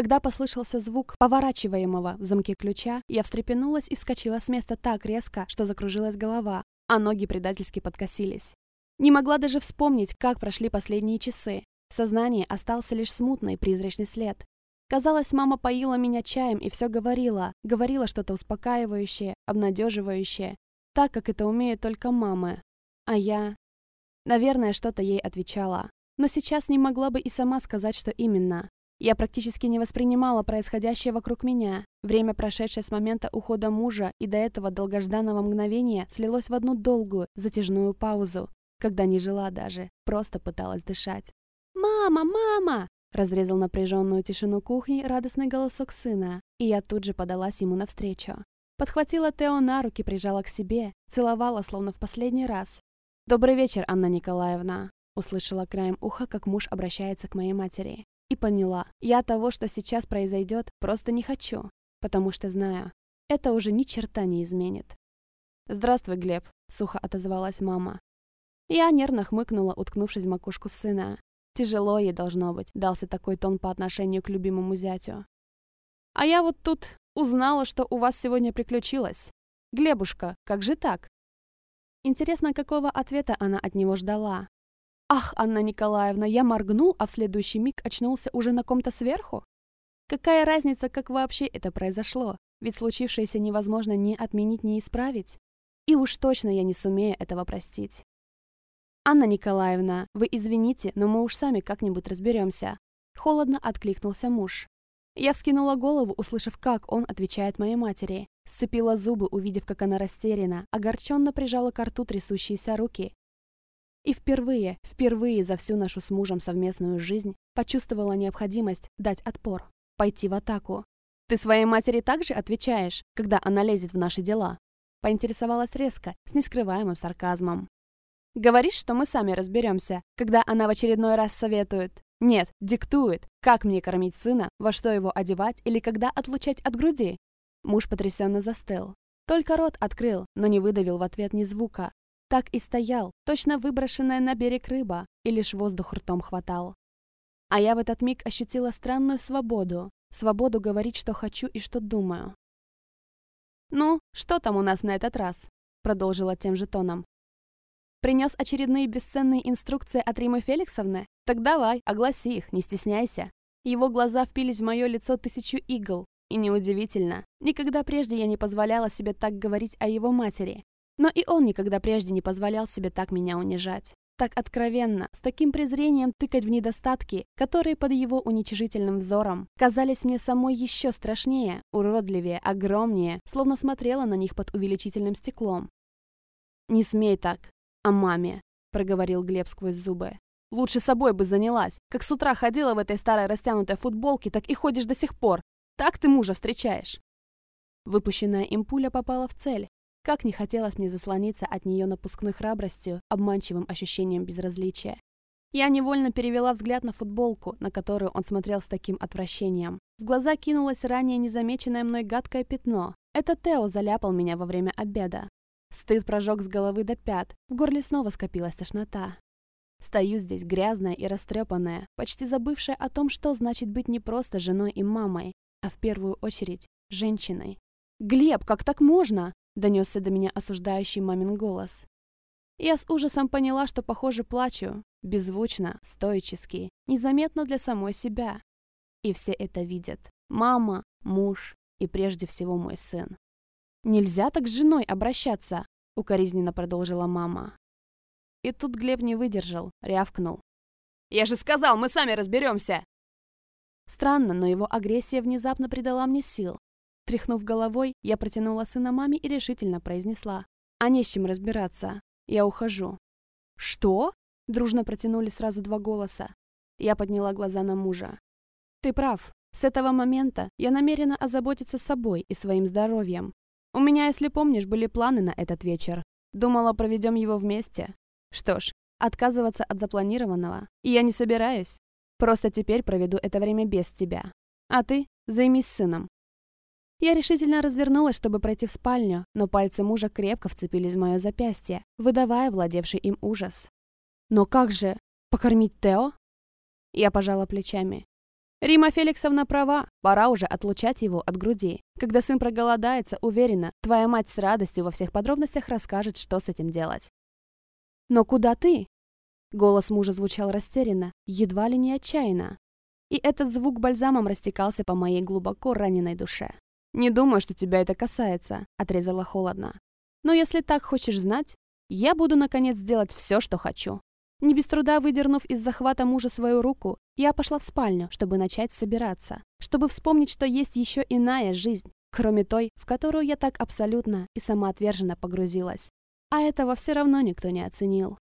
Когда послышался звук поворачиваемого в замке ключа, я встрепенулась и вскочила с места так резко, что закружилась голова, а ноги предательски подкосились. Не могла даже вспомнить, как прошли последние часы. В сознании остался лишь смутный призрачный след. Казалось, мама поила меня чаем и все говорила, говорила что-то успокаивающее, обнадеживающее, так, как это умеют только мамы. А я... Наверное, что-то ей отвечала. Но сейчас не могла бы и сама сказать, что именно. Я практически не воспринимала происходящее вокруг меня. Время, прошедшее с момента ухода мужа и до этого долгожданного мгновения, слилось в одну долгую, затяжную паузу, когда не жила даже, просто пыталась дышать. «Мама, мама!» Разрезал напряженную тишину кухни радостный голосок сына, и я тут же подалась ему навстречу. Подхватила Тео на руки, прижала к себе, целовала, словно в последний раз. «Добрый вечер, Анна Николаевна!» Услышала краем уха, как муж обращается к моей матери. И поняла, я того, что сейчас произойдет, просто не хочу, потому что знаю, это уже ни черта не изменит. «Здравствуй, Глеб», — сухо отозвалась мама. Я нервно хмыкнула, уткнувшись в макушку сына. Тяжело ей должно быть, дался такой тон по отношению к любимому зятю. «А я вот тут узнала, что у вас сегодня приключилось. Глебушка, как же так?» Интересно, какого ответа она от него ждала. Ах, Анна Николаевна, я моргнул, а в следующий миг очнулся уже на ком-то сверху? Какая разница, как вообще это произошло? Ведь случившееся невозможно ни отменить, ни исправить. И уж точно я не сумею этого простить. «Анна Николаевна, вы извините, но мы уж сами как-нибудь разберемся». Холодно откликнулся муж. Я вскинула голову, услышав, как он отвечает моей матери. Сцепила зубы, увидев, как она растеряна, огорченно прижала к рту трясущиеся руки и впервые, впервые за всю нашу с мужем совместную жизнь почувствовала необходимость дать отпор, пойти в атаку. «Ты своей матери также отвечаешь, когда она лезет в наши дела?» Поинтересовалась резко, с нескрываемым сарказмом. «Говоришь, что мы сами разберемся, когда она в очередной раз советует. Нет, диктует, как мне кормить сына, во что его одевать или когда отлучать от груди?» Муж потрясенно застыл. Только рот открыл, но не выдавил в ответ ни звука, так и стоял, точно выброшенная на берег рыба, и лишь воздух ртом хватал. А я в этот миг ощутила странную свободу. Свободу говорить, что хочу и что думаю. «Ну, что там у нас на этот раз?» Продолжила тем же тоном. «Принес очередные бесценные инструкции от Римы Феликсовны? Так давай, огласи их, не стесняйся». Его глаза впились в мое лицо тысячу игл. И неудивительно, никогда прежде я не позволяла себе так говорить о его матери. Но и он никогда прежде не позволял себе так меня унижать. Так откровенно, с таким презрением тыкать в недостатки, которые под его уничижительным взором казались мне самой еще страшнее, уродливее, огромнее, словно смотрела на них под увеличительным стеклом. «Не смей так, о маме», — проговорил Глеб сквозь зубы. «Лучше собой бы занялась. Как с утра ходила в этой старой растянутой футболке, так и ходишь до сих пор. Так ты мужа встречаешь». Выпущенная им пуля попала в цель, как не хотелось мне заслониться от нее напускной храбростью, обманчивым ощущением безразличия. Я невольно перевела взгляд на футболку, на которую он смотрел с таким отвращением. В глаза кинулось ранее незамеченное мной гадкое пятно. Это Тео заляпал меня во время обеда. Стыд прожег с головы до пят, в горле снова скопилась тошнота. Стою здесь грязная и растрепанная, почти забывшая о том, что значит быть не просто женой и мамой, а в первую очередь женщиной. «Глеб, как так можно?» донесся до меня осуждающий мамин голос. Я с ужасом поняла, что, похоже, плачу, беззвучно, стоически, незаметно для самой себя. И все это видят. Мама, муж и прежде всего мой сын. «Нельзя так с женой обращаться», — укоризненно продолжила мама. И тут Глеб не выдержал, рявкнул. «Я же сказал, мы сами разберемся!» Странно, но его агрессия внезапно придала мне сил. Тряхнув головой, я протянула сына маме и решительно произнесла. «А не с чем разбираться. Я ухожу». «Что?» – дружно протянули сразу два голоса. Я подняла глаза на мужа. «Ты прав. С этого момента я намерена озаботиться собой и своим здоровьем. У меня, если помнишь, были планы на этот вечер. Думала, проведем его вместе. Что ж, отказываться от запланированного я не собираюсь. Просто теперь проведу это время без тебя. А ты займись сыном. Я решительно развернулась, чтобы пройти в спальню, но пальцы мужа крепко вцепились в мое запястье, выдавая владевший им ужас. «Но как же? Покормить Тео?» Я пожала плечами. Рима Феликсовна права, пора уже отлучать его от груди. Когда сын проголодается, уверена, твоя мать с радостью во всех подробностях расскажет, что с этим делать. «Но куда ты?» Голос мужа звучал растерянно, едва ли не отчаянно. И этот звук бальзамом растекался по моей глубоко раненой душе. «Не думаю, что тебя это касается», — отрезала холодно. «Но если так хочешь знать, я буду, наконец, делать все, что хочу». Не без труда выдернув из захвата мужа свою руку, я пошла в спальню, чтобы начать собираться, чтобы вспомнить, что есть еще иная жизнь, кроме той, в которую я так абсолютно и самоотверженно погрузилась. А этого все равно никто не оценил.